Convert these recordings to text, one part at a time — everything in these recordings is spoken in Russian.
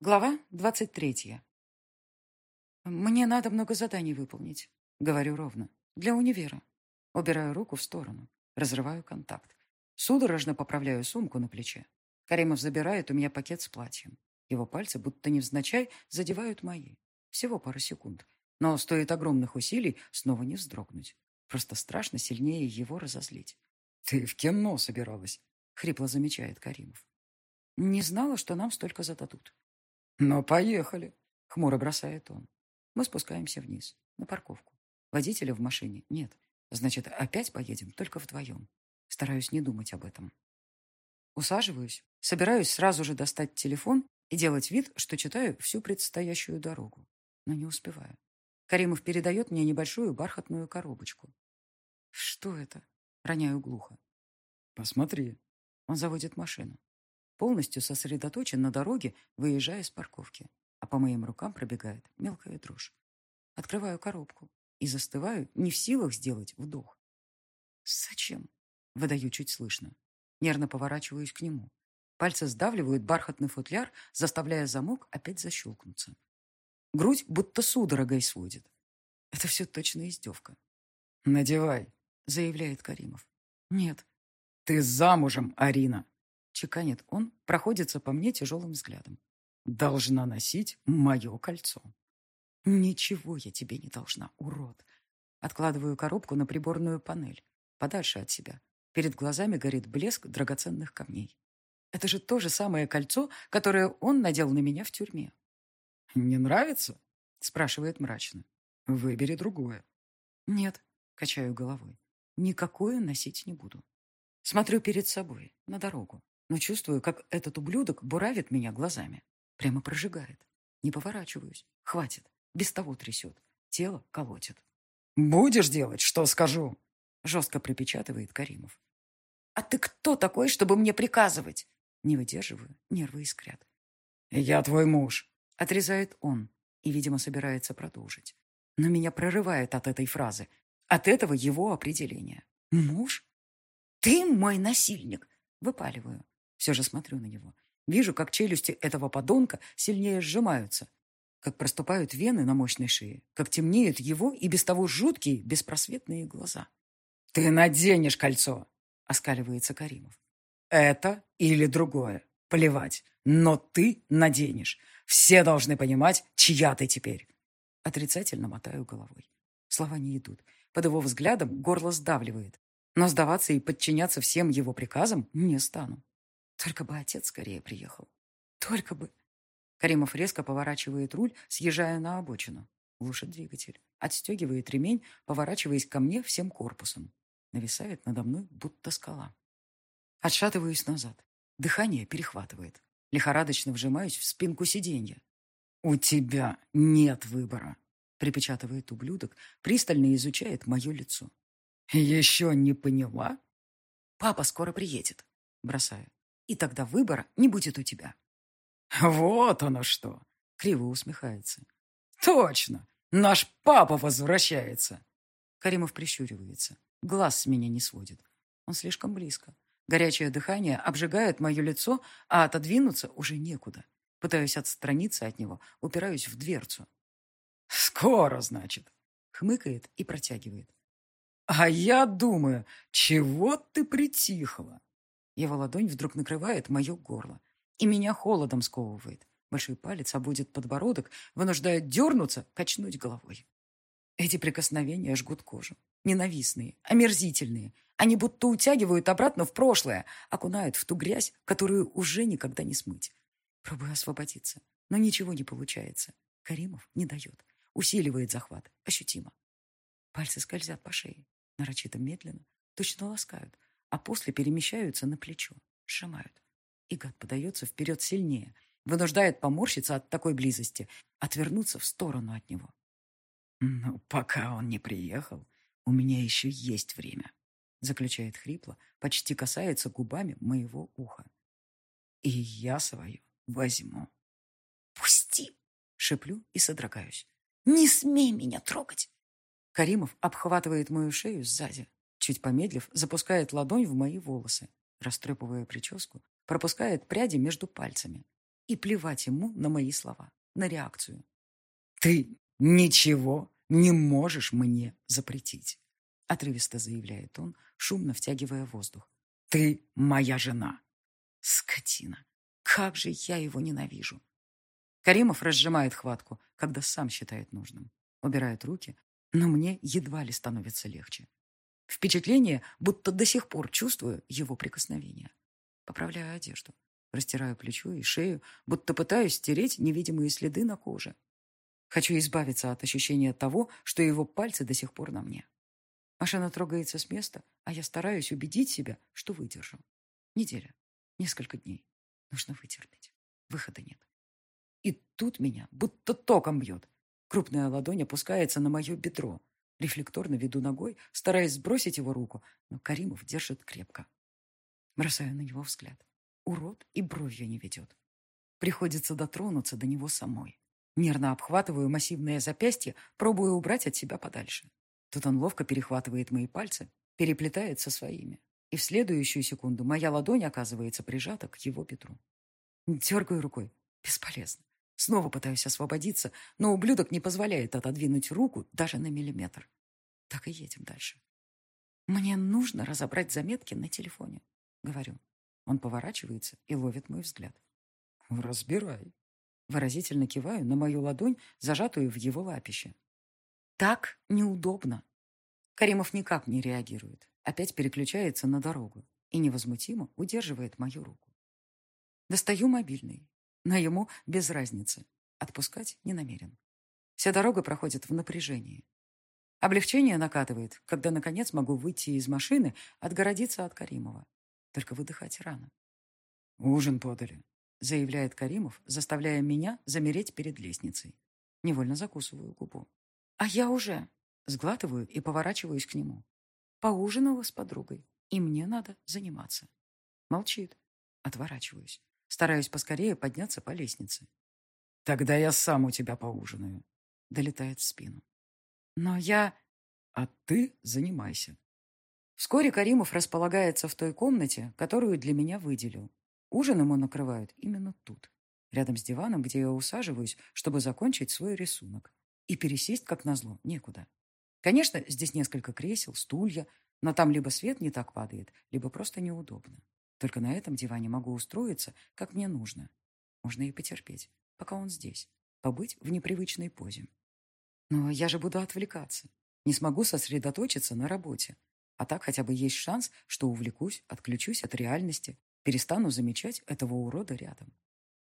Глава двадцать третья. Мне надо много заданий выполнить. Говорю ровно. Для универа. Убираю руку в сторону. Разрываю контакт. Судорожно поправляю сумку на плече. Каримов забирает у меня пакет с платьем. Его пальцы, будто невзначай, задевают мои. Всего пару секунд. Но стоит огромных усилий снова не вздрогнуть. Просто страшно сильнее его разозлить. «Ты в кино собиралась?» — хрипло замечает Каримов. «Не знала, что нам столько зададут». «Но поехали», — хмуро бросает он. Мы спускаемся вниз, на парковку. Водителя в машине нет. Значит, опять поедем только вдвоем. Стараюсь не думать об этом. Усаживаюсь, собираюсь сразу же достать телефон и делать вид, что читаю всю предстоящую дорогу. Но не успеваю. Каримов передает мне небольшую бархатную коробочку. «Что это?» Роняю глухо. «Посмотри». Он заводит машину. Полностью сосредоточен на дороге, выезжая с парковки. А по моим рукам пробегает мелкая дрожь. Открываю коробку и застываю, не в силах сделать вдох. «Зачем?» — выдаю чуть слышно. Нервно поворачиваюсь к нему. Пальцы сдавливают бархатный футляр, заставляя замок опять защелкнуться. Грудь будто судорогой сводит. Это все точно издевка. «Надевай», — заявляет Каримов. «Нет». «Ты замужем, Арина», — чеканит он, проходится по мне тяжелым взглядом. «Должна носить мое кольцо». «Ничего я тебе не должна, урод». Откладываю коробку на приборную панель, подальше от себя. Перед глазами горит блеск драгоценных камней. Это же то же самое кольцо, которое он надел на меня в тюрьме. «Не нравится?» — спрашивает мрачно. «Выбери другое». «Нет», — качаю головой. «Никакое носить не буду». Смотрю перед собой, на дорогу, но чувствую, как этот ублюдок буравит меня глазами. Прямо прожигает. Не поворачиваюсь. Хватит. Без того трясет. Тело колотит. «Будешь делать, что скажу?» Жестко припечатывает Каримов. «А ты кто такой, чтобы мне приказывать?» Не выдерживаю, нервы искрят. «Я твой муж», — отрезает он и, видимо, собирается продолжить. Но меня прорывает от этой фразы, от этого его определения. «Муж? Ты мой насильник!» Выпаливаю. Все же смотрю на него. Вижу, как челюсти этого подонка сильнее сжимаются, как проступают вены на мощной шее, как темнеют его и без того жуткие, беспросветные глаза. «Ты наденешь кольцо!» — оскаливается Каримов. Это или другое. Плевать. Но ты наденешь. Все должны понимать, чья ты теперь. Отрицательно мотаю головой. Слова не идут. Под его взглядом горло сдавливает. Но сдаваться и подчиняться всем его приказам не стану. Только бы отец скорее приехал. Только бы. Каримов резко поворачивает руль, съезжая на обочину. Глушит двигатель. Отстегивает ремень, поворачиваясь ко мне всем корпусом. Нависает надо мной, будто скала. Отшатываюсь назад. Дыхание перехватывает. Лихорадочно вжимаюсь в спинку сиденья. «У тебя нет выбора», — припечатывает ублюдок, пристально изучает мое лицо. «Еще не поняла?» «Папа скоро приедет», — бросаю. «И тогда выбора не будет у тебя». «Вот оно что!» — криво усмехается. «Точно! Наш папа возвращается!» Каримов прищуривается. Глаз с меня не сводит. Он слишком близко. Горячее дыхание обжигает мое лицо, а отодвинуться уже некуда. Пытаюсь отстраниться от него, упираюсь в дверцу. «Скоро, значит», — хмыкает и протягивает. «А я думаю, чего ты притихла?» Его ладонь вдруг накрывает мое горло, и меня холодом сковывает. Большой палец обудет подбородок, вынуждая дернуться, качнуть головой. Эти прикосновения жгут кожу. Ненавистные, омерзительные. Они будто утягивают обратно в прошлое, окунают в ту грязь, которую уже никогда не смыть. Пробую освободиться, но ничего не получается. Каримов не дает. Усиливает захват. Ощутимо. Пальцы скользят по шее. Нарочито медленно. Точно ласкают. А после перемещаются на плечо. Сжимают. И гад подается вперед сильнее. Вынуждает поморщиться от такой близости. Отвернуться в сторону от него. «Ну, пока он не приехал, у меня еще есть время», заключает хрипло, почти касается губами моего уха. «И я свое возьму». «Пусти!» — шеплю и содрогаюсь. «Не смей меня трогать!» Каримов обхватывает мою шею сзади, чуть помедлив, запускает ладонь в мои волосы, растрепывая прическу, пропускает пряди между пальцами. И плевать ему на мои слова, на реакцию. «Ты ничего не можешь мне запретить», — отрывисто заявляет он, шумно втягивая воздух. «Ты моя жена». Скотина! Как же я его ненавижу! Каримов разжимает хватку, когда сам считает нужным. Убирает руки, но мне едва ли становится легче. Впечатление, будто до сих пор чувствую его прикосновение. Поправляю одежду, растираю плечо и шею, будто пытаюсь стереть невидимые следы на коже. Хочу избавиться от ощущения того, что его пальцы до сих пор на мне. Машина трогается с места, а я стараюсь убедить себя, что выдержу. Неделя, несколько дней. Нужно вытерпеть. Выхода нет. И тут меня будто током бьет. Крупная ладонь опускается на мое бедро. Рефлекторно веду ногой, стараясь сбросить его руку, но Каримов держит крепко. Бросаю на него взгляд. Урод и бровью не ведет. Приходится дотронуться до него самой. Нервно обхватываю массивное запястье, пробую убрать от себя подальше. Тут он ловко перехватывает мои пальцы, переплетает со своими. И в следующую секунду моя ладонь оказывается прижата к его бедру. Дергаю рукой. Бесполезно. Снова пытаюсь освободиться, но ублюдок не позволяет отодвинуть руку даже на миллиметр. Так и едем дальше. Мне нужно разобрать заметки на телефоне, говорю. Он поворачивается и ловит мой взгляд. Разбирай. Выразительно киваю на мою ладонь, зажатую в его лапище. Так неудобно. Каримов никак не реагирует. Опять переключается на дорогу и невозмутимо удерживает мою руку. Достаю мобильный но ему без разницы. Отпускать не намерен. Вся дорога проходит в напряжении. Облегчение накатывает, когда, наконец, могу выйти из машины, отгородиться от Каримова. Только выдыхать рано. «Ужин подали», — заявляет Каримов, заставляя меня замереть перед лестницей. Невольно закусываю губу. А я уже сглатываю и поворачиваюсь к нему. Поужинала с подругой, и мне надо заниматься. Молчит. Отворачиваюсь. Стараюсь поскорее подняться по лестнице. «Тогда я сам у тебя поужинаю», — долетает в спину. «Но я...» «А ты занимайся». Вскоре Каримов располагается в той комнате, которую для меня выделил. Ужин ему накрывают именно тут, рядом с диваном, где я усаживаюсь, чтобы закончить свой рисунок. И пересесть, как назло, некуда. Конечно, здесь несколько кресел, стулья, но там либо свет не так падает, либо просто неудобно. Только на этом диване могу устроиться, как мне нужно. Можно и потерпеть, пока он здесь. Побыть в непривычной позе. Но я же буду отвлекаться. Не смогу сосредоточиться на работе. А так хотя бы есть шанс, что увлекусь, отключусь от реальности, перестану замечать этого урода рядом.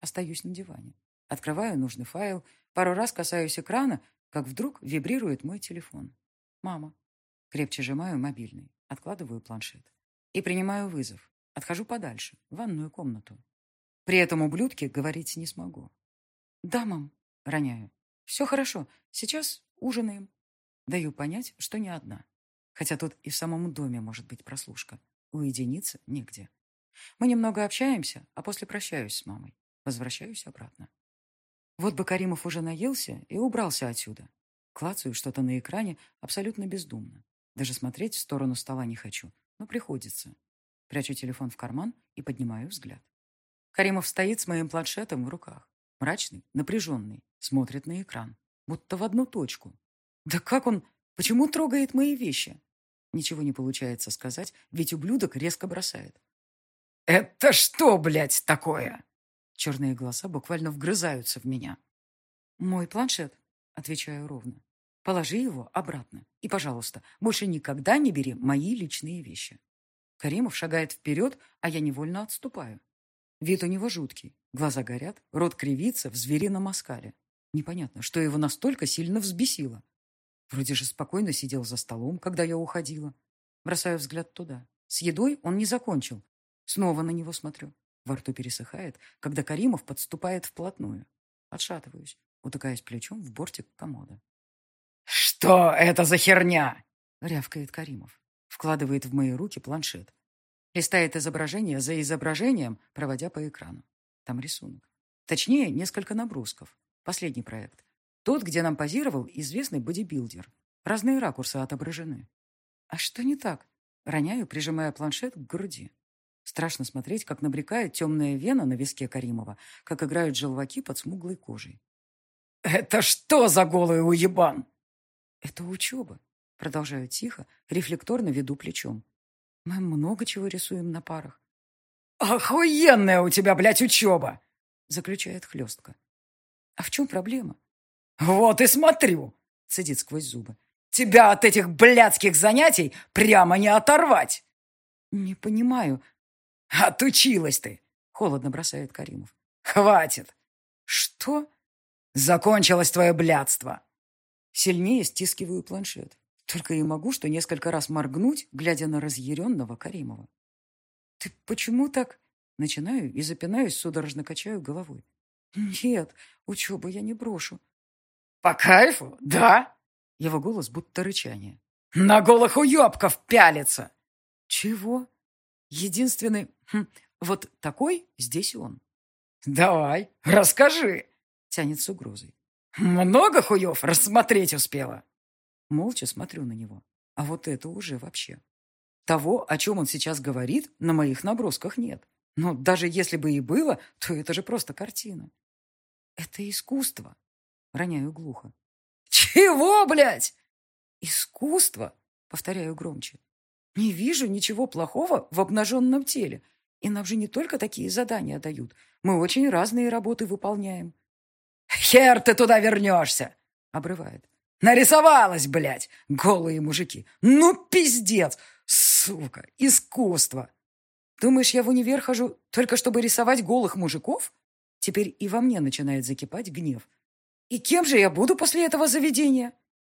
Остаюсь на диване. Открываю нужный файл, пару раз касаюсь экрана, как вдруг вибрирует мой телефон. Мама. Крепче сжимаю мобильный, откладываю планшет. И принимаю вызов. Отхожу подальше, в ванную комнату. При этом ублюдке говорить не смогу. «Да, мам», — роняю. «Все хорошо. Сейчас ужинаем». Даю понять, что не одна. Хотя тут и в самом доме может быть прослушка. Уединиться негде. Мы немного общаемся, а после прощаюсь с мамой. Возвращаюсь обратно. Вот бы Каримов уже наелся и убрался отсюда. Клацаю что-то на экране абсолютно бездумно. Даже смотреть в сторону стола не хочу, но приходится. Прячу телефон в карман и поднимаю взгляд. Каримов стоит с моим планшетом в руках. Мрачный, напряженный, смотрит на экран. Будто в одну точку. Да как он... Почему трогает мои вещи? Ничего не получается сказать, ведь ублюдок резко бросает. «Это что, блядь, такое?» Черные глаза буквально вгрызаются в меня. «Мой планшет», — отвечаю ровно. «Положи его обратно. И, пожалуйста, больше никогда не бери мои личные вещи». Каримов шагает вперед, а я невольно отступаю. Вид у него жуткий. Глаза горят, рот кривится в зверином оскале. Непонятно, что его настолько сильно взбесило. Вроде же спокойно сидел за столом, когда я уходила. Бросаю взгляд туда. С едой он не закончил. Снова на него смотрю. Во рту пересыхает, когда Каримов подступает вплотную. Отшатываюсь, утыкаясь плечом в бортик комода. «Что это за херня?» — рявкает Каримов. Вкладывает в мои руки планшет. Листает изображение за изображением, проводя по экрану. Там рисунок. Точнее, несколько набросков. Последний проект. Тот, где нам позировал известный бодибилдер. Разные ракурсы отображены. А что не так? Роняю, прижимая планшет к груди. Страшно смотреть, как набрекает темная вена на виске Каримова, как играют желваки под смуглой кожей. «Это что за голый уебан?» «Это учеба», — продолжаю тихо, рефлекторно веду плечом. «Мы много чего рисуем на парах». «Охуенная у тебя, блядь, учеба!» — заключает хлестко. «А в чем проблема?» «Вот и смотрю!» — цедит сквозь зубы. «Тебя от этих блядских занятий прямо не оторвать!» «Не понимаю», «Отучилась ты!» — холодно бросает Каримов. «Хватит!» «Что?» «Закончилось твое блядство!» Сильнее стискиваю планшет. Только и могу, что несколько раз моргнуть, глядя на разъяренного Каримова. «Ты почему так?» Начинаю и запинаюсь, судорожно качаю головой. «Нет, учебу я не брошу». «По кайфу, да?» Его голос будто рычание. «На голых уебков пялится!» «Чего?» Единственный, хм, вот такой здесь он. «Давай, расскажи!» — тянет с угрозой. «Много хуев рассмотреть успела?» Молча смотрю на него. А вот это уже вообще. Того, о чем он сейчас говорит, на моих набросках нет. Но даже если бы и было, то это же просто картина. Это искусство. Роняю глухо. «Чего, блядь?» «Искусство», — повторяю громче. Не вижу ничего плохого в обнаженном теле. И нам же не только такие задания дают. Мы очень разные работы выполняем. «Хер ты туда вернешься!» — обрывает. «Нарисовалась, блядь, голые мужики! Ну, пиздец! Сука, искусство!» «Думаешь, я в универ хожу только чтобы рисовать голых мужиков?» Теперь и во мне начинает закипать гнев. «И кем же я буду после этого заведения?»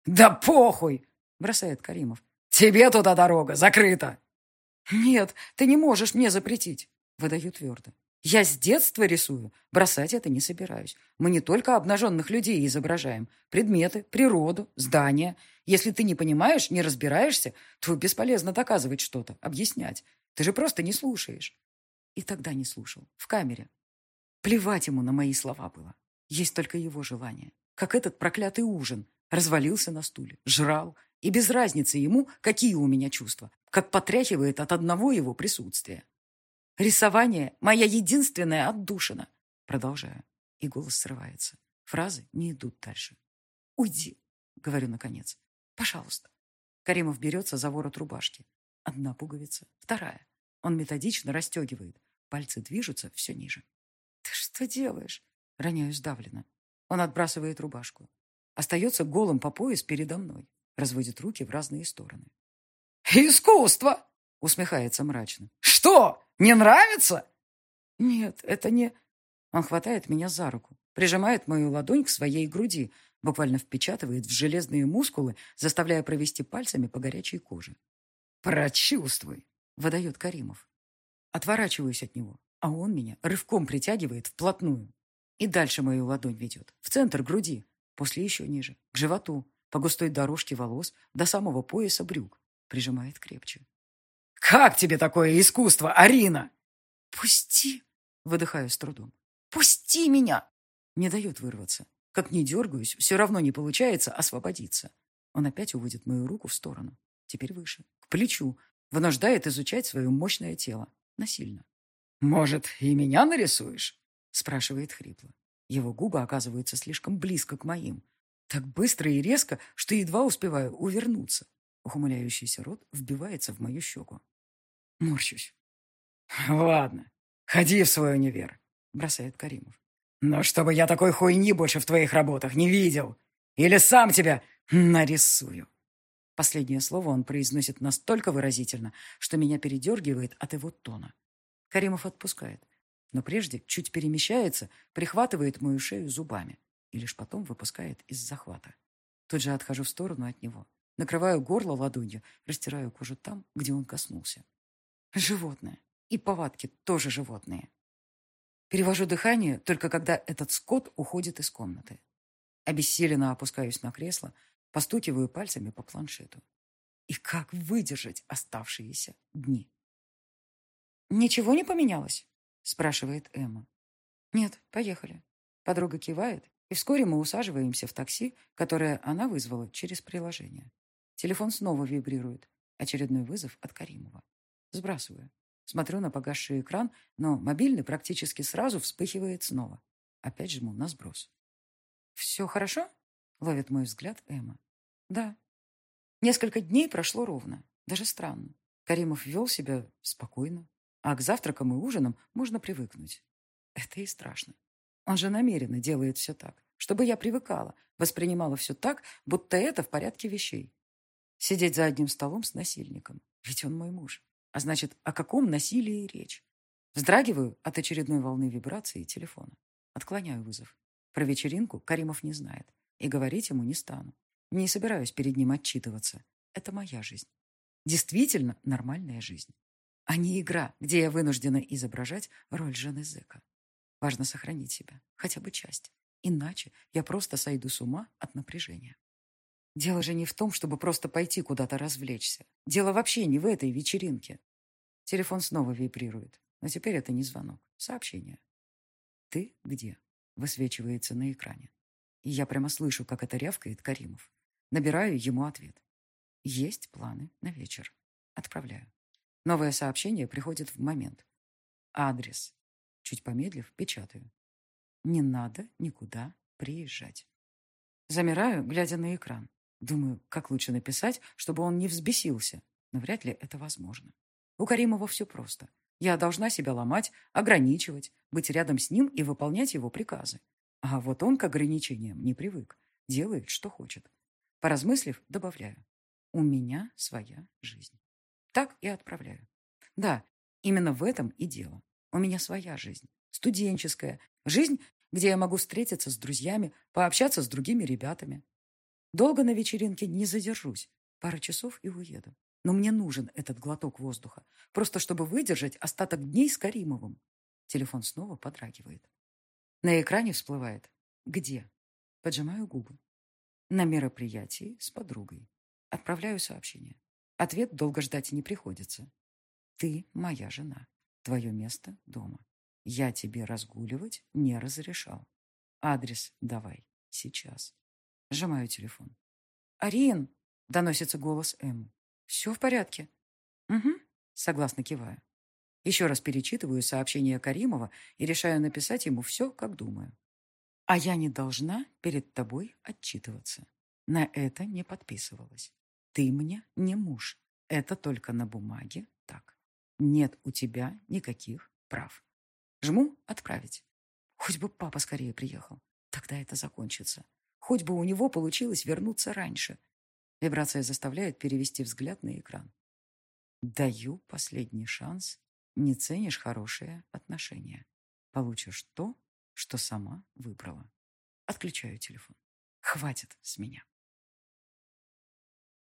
«Да похуй!» — бросает Каримов. «Тебе туда дорога закрыта!» «Нет, ты не можешь мне запретить», — выдаю твердо. «Я с детства рисую. Бросать это не собираюсь. Мы не только обнаженных людей изображаем. Предметы, природу, здания. Если ты не понимаешь, не разбираешься, то бесполезно доказывать что-то, объяснять. Ты же просто не слушаешь». И тогда не слушал. В камере. Плевать ему на мои слова было. Есть только его желание. Как этот проклятый ужин. Развалился на стуле, жрал, и без разницы ему, какие у меня чувства, как потряхивает от одного его присутствия. Рисование — моя единственная отдушина. Продолжаю. И голос срывается. Фразы не идут дальше. «Уйди», — говорю наконец. «Пожалуйста». Каримов берется за ворот рубашки. Одна пуговица, вторая. Он методично расстегивает. Пальцы движутся все ниже. «Ты что делаешь?» Роняю сдавленно. Он отбрасывает рубашку. Остается голым по пояс передо мной разводит руки в разные стороны. «Искусство!» — усмехается мрачно. «Что, не нравится?» «Нет, это не...» Он хватает меня за руку, прижимает мою ладонь к своей груди, буквально впечатывает в железные мускулы, заставляя провести пальцами по горячей коже. «Прочувствуй!» — выдает Каримов. Отворачиваюсь от него, а он меня рывком притягивает вплотную. И дальше мою ладонь ведет, в центр груди, после еще ниже, к животу, по густой дорожке волос до самого пояса брюк. Прижимает крепче. «Как тебе такое искусство, Арина?» «Пусти!» — выдыхаю с трудом. «Пусти меня!» Не дает вырваться. Как не дергаюсь, все равно не получается освободиться. Он опять уводит мою руку в сторону. Теперь выше, к плечу. Вынуждает изучать свое мощное тело. Насильно. «Может, и меня нарисуешь?» спрашивает хрипло. Его губы оказываются слишком близко к моим. Так быстро и резко, что едва успеваю увернуться. Ухмыляющийся рот вбивается в мою щеку. Морщусь. «Ладно, ходи в свой универ», — бросает Каримов. «Но чтобы я такой хуйни больше в твоих работах не видел. Или сам тебя нарисую». Последнее слово он произносит настолько выразительно, что меня передергивает от его тона. Каримов отпускает, но прежде чуть перемещается, прихватывает мою шею зубами и лишь потом выпускает из захвата. Тут же отхожу в сторону от него, накрываю горло ладонью, растираю кожу там, где он коснулся. Животное. И повадки тоже животные. Перевожу дыхание только когда этот скот уходит из комнаты. Обессиленно опускаюсь на кресло, постукиваю пальцами по планшету. И как выдержать оставшиеся дни? «Ничего не поменялось?» – спрашивает Эмма. «Нет, поехали». Подруга кивает и вскоре мы усаживаемся в такси, которое она вызвала через приложение. Телефон снова вибрирует. Очередной вызов от Каримова. Сбрасываю. Смотрю на погасший экран, но мобильный практически сразу вспыхивает снова. Опять жму на сброс. «Все хорошо?» — ловит мой взгляд Эмма. «Да». Несколько дней прошло ровно. Даже странно. Каримов вел себя спокойно. А к завтракам и ужинам можно привыкнуть. Это и страшно. Он же намеренно делает все так, чтобы я привыкала, воспринимала все так, будто это в порядке вещей. Сидеть за одним столом с насильником. Ведь он мой муж. А значит, о каком насилии речь? Вздрагиваю от очередной волны вибрации телефона. Отклоняю вызов. Про вечеринку Каримов не знает. И говорить ему не стану. Не собираюсь перед ним отчитываться. Это моя жизнь. Действительно нормальная жизнь. А не игра, где я вынуждена изображать роль жены зэка. Важно сохранить себя, хотя бы часть. Иначе я просто сойду с ума от напряжения. Дело же не в том, чтобы просто пойти куда-то развлечься. Дело вообще не в этой вечеринке. Телефон снова вибрирует, но теперь это не звонок, сообщение. «Ты где?» — высвечивается на экране. И я прямо слышу, как это рявкает Каримов. Набираю ему ответ. Есть планы на вечер. Отправляю. Новое сообщение приходит в момент. Адрес. Чуть помедлив, печатаю. Не надо никуда приезжать. Замираю, глядя на экран. Думаю, как лучше написать, чтобы он не взбесился. Но вряд ли это возможно. У Каримова все просто. Я должна себя ломать, ограничивать, быть рядом с ним и выполнять его приказы. А вот он к ограничениям не привык. Делает, что хочет. Поразмыслив, добавляю. У меня своя жизнь. Так и отправляю. Да, именно в этом и дело. У меня своя жизнь. Студенческая. Жизнь, где я могу встретиться с друзьями, пообщаться с другими ребятами, Долго на вечеринке не задержусь. Пара часов и уеду. Но мне нужен этот глоток воздуха, просто чтобы выдержать остаток дней с Каримовым. Телефон снова подрагивает. На экране всплывает «Где?». Поджимаю губы. На мероприятии с подругой. Отправляю сообщение. Ответ долго ждать не приходится. Ты моя жена. Твое место дома. Я тебе разгуливать не разрешал. Адрес давай. Сейчас. Сжимаю телефон. «Арин!» — доносится голос Эммы. «Все в порядке?» «Угу», — согласно киваю. Еще раз перечитываю сообщение Каримова и решаю написать ему все, как думаю. «А я не должна перед тобой отчитываться. На это не подписывалась. Ты мне не муж. Это только на бумаге так. Нет у тебя никаких прав. Жму «Отправить». Хоть бы папа скорее приехал. Тогда это закончится. Хоть бы у него получилось вернуться раньше. Вибрация заставляет перевести взгляд на экран. Даю последний шанс. Не ценишь хорошие отношения. Получишь то, что сама выбрала. Отключаю телефон. Хватит с меня.